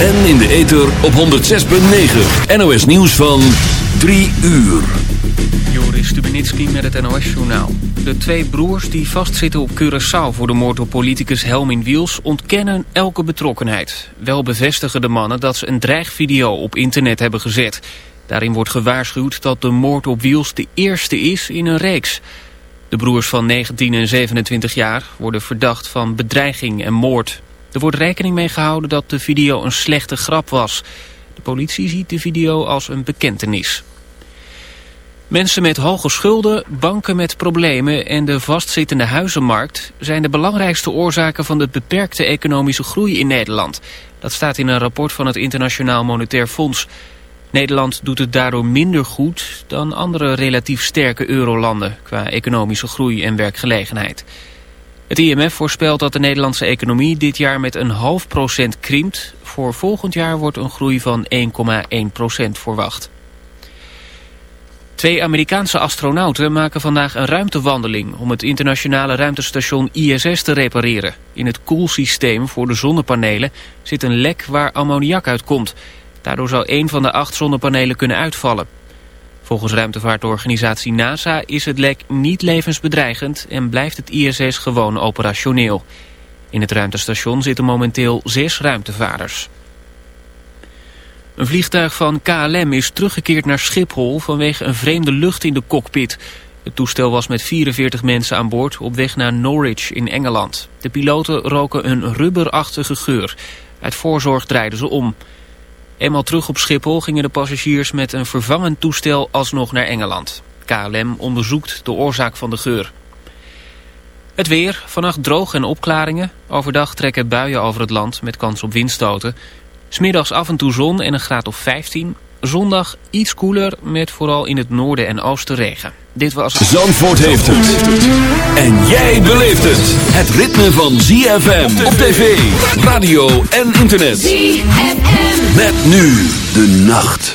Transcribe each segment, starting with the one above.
En in de ether op 106.9. NOS nieuws van 3 uur. Joris Stubenitski met het NOS-journaal. De twee broers die vastzitten op Curaçao voor de moord op politicus Helmin Wiels... ontkennen elke betrokkenheid. Wel bevestigen de mannen dat ze een dreigvideo op internet hebben gezet. Daarin wordt gewaarschuwd dat de moord op Wiels de eerste is in een reeks. De broers van 19 en 27 jaar worden verdacht van bedreiging en moord. Er wordt rekening mee gehouden dat de video een slechte grap was. De politie ziet de video als een bekentenis. Mensen met hoge schulden, banken met problemen en de vastzittende huizenmarkt... zijn de belangrijkste oorzaken van de beperkte economische groei in Nederland. Dat staat in een rapport van het Internationaal Monetair Fonds. Nederland doet het daardoor minder goed dan andere relatief sterke eurolanden... qua economische groei en werkgelegenheid. Het IMF voorspelt dat de Nederlandse economie dit jaar met een half procent krimpt. Voor volgend jaar wordt een groei van 1,1 procent verwacht. Twee Amerikaanse astronauten maken vandaag een ruimtewandeling... om het internationale ruimtestation ISS te repareren. In het koelsysteem voor de zonnepanelen zit een lek waar ammoniak uitkomt. Daardoor zou één van de acht zonnepanelen kunnen uitvallen. Volgens ruimtevaartorganisatie NASA is het lek niet levensbedreigend... en blijft het ISS gewoon operationeel. In het ruimtestation zitten momenteel zes ruimtevaarders. Een vliegtuig van KLM is teruggekeerd naar Schiphol vanwege een vreemde lucht in de cockpit. Het toestel was met 44 mensen aan boord op weg naar Norwich in Engeland. De piloten roken een rubberachtige geur. Uit voorzorg draaiden ze om. Eenmaal terug op Schiphol gingen de passagiers met een vervangend toestel alsnog naar Engeland. KLM onderzoekt de oorzaak van de geur. Het weer, vannacht droog en opklaringen. Overdag trekken buien over het land met kans op windstoten. Smiddags af en toe zon en een graad of 15. Zondag iets koeler met vooral in het noorden en oosten regen. Dit was... Zandvoort heeft het. En jij beleeft het. Het ritme van ZFM op tv, radio en internet. ZFM. Met nu de nacht.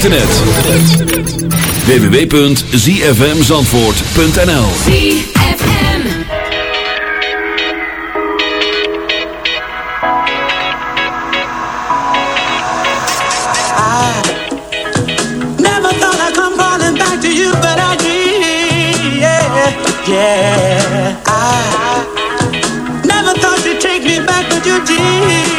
internet. www.zfmzandvoort.nl ah. to ah. never thought you'd take me back, but you.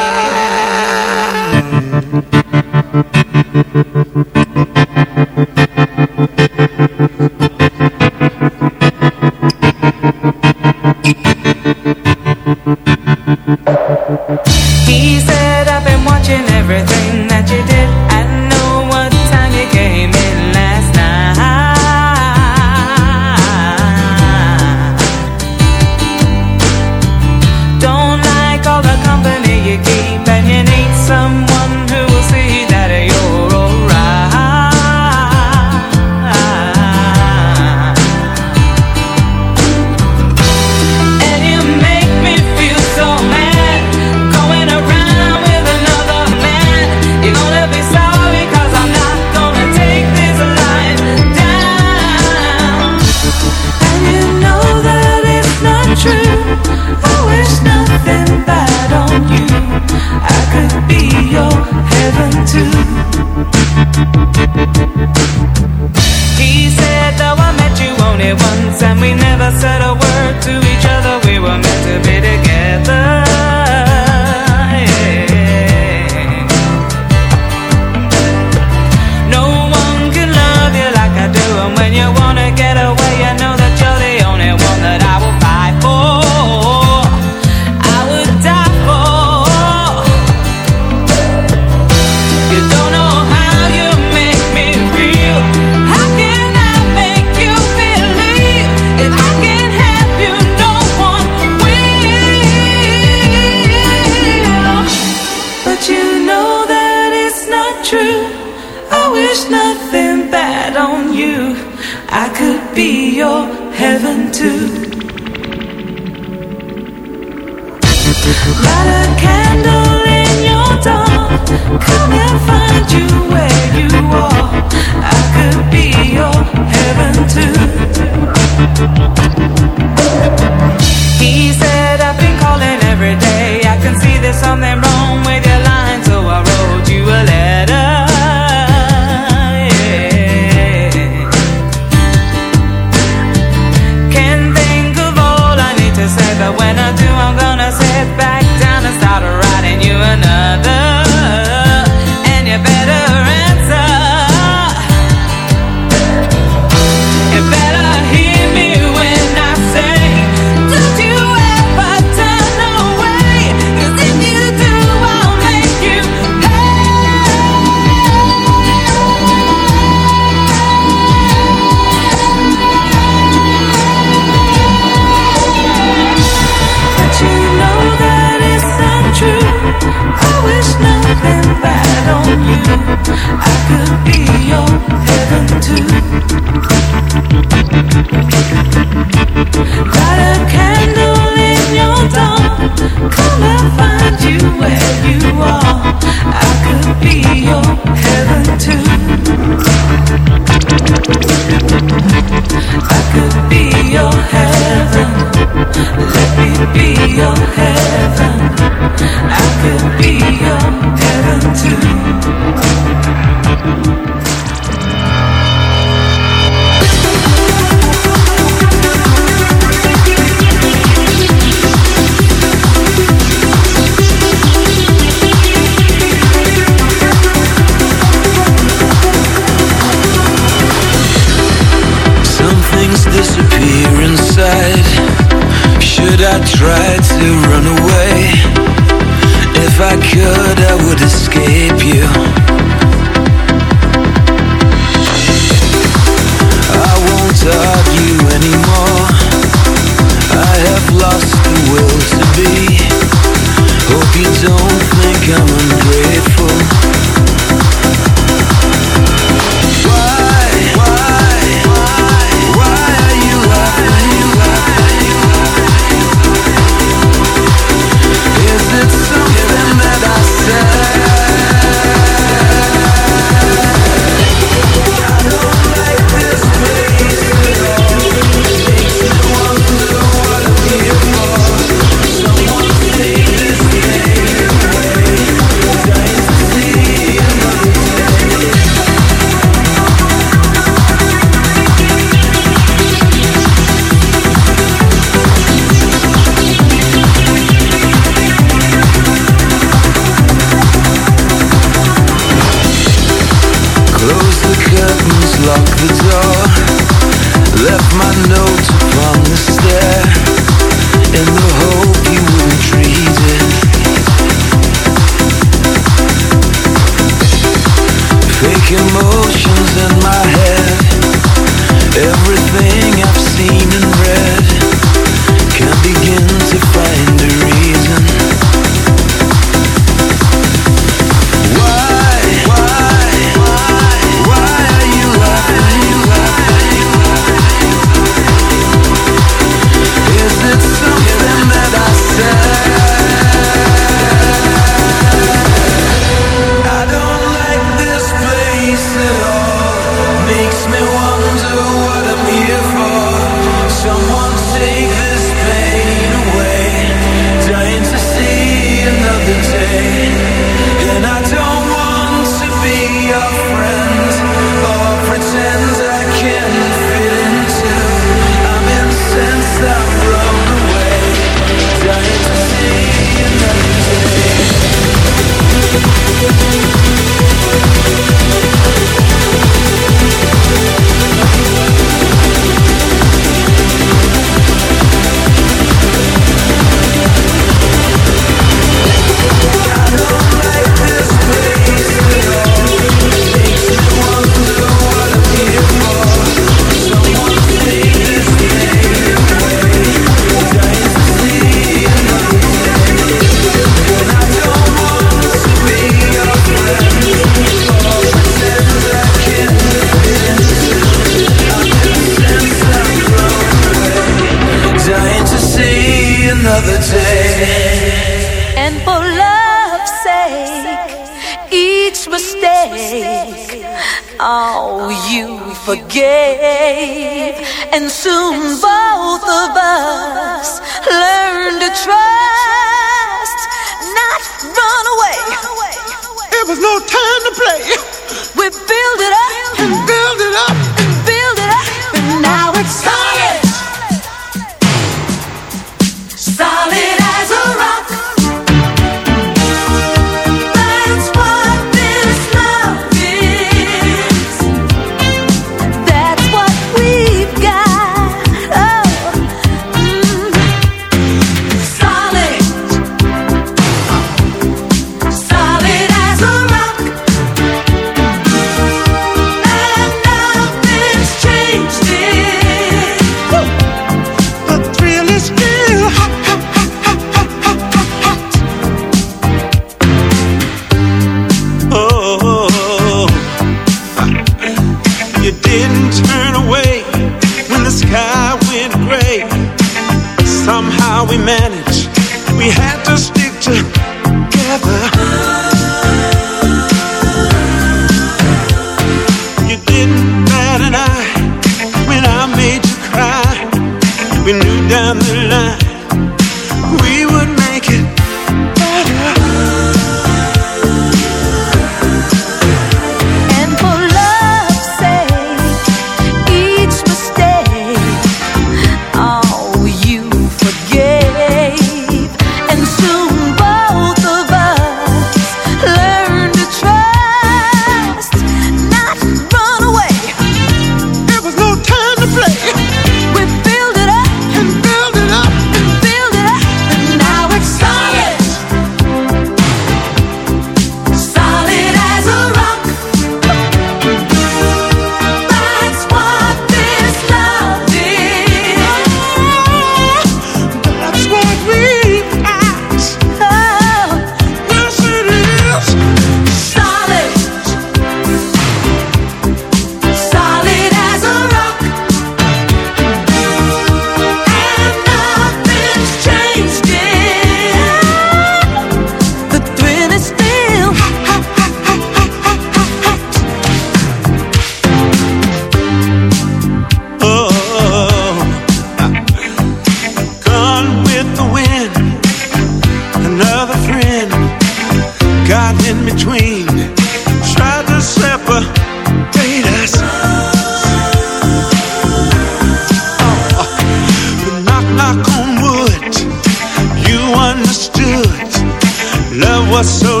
So.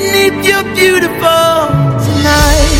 beneath your beautiful tonight?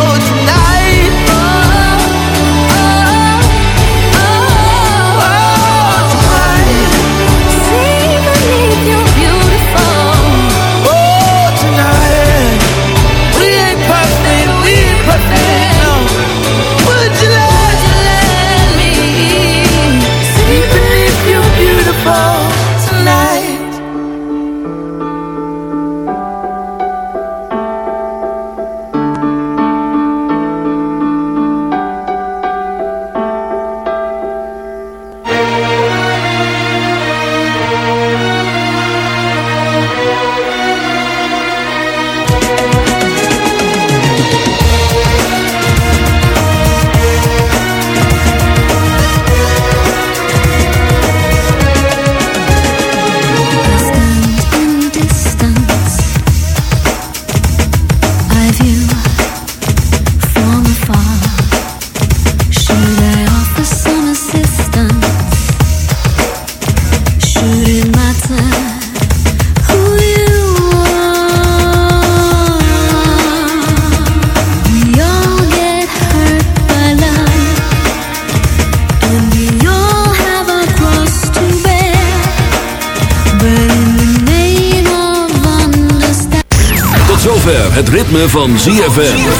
ZFM.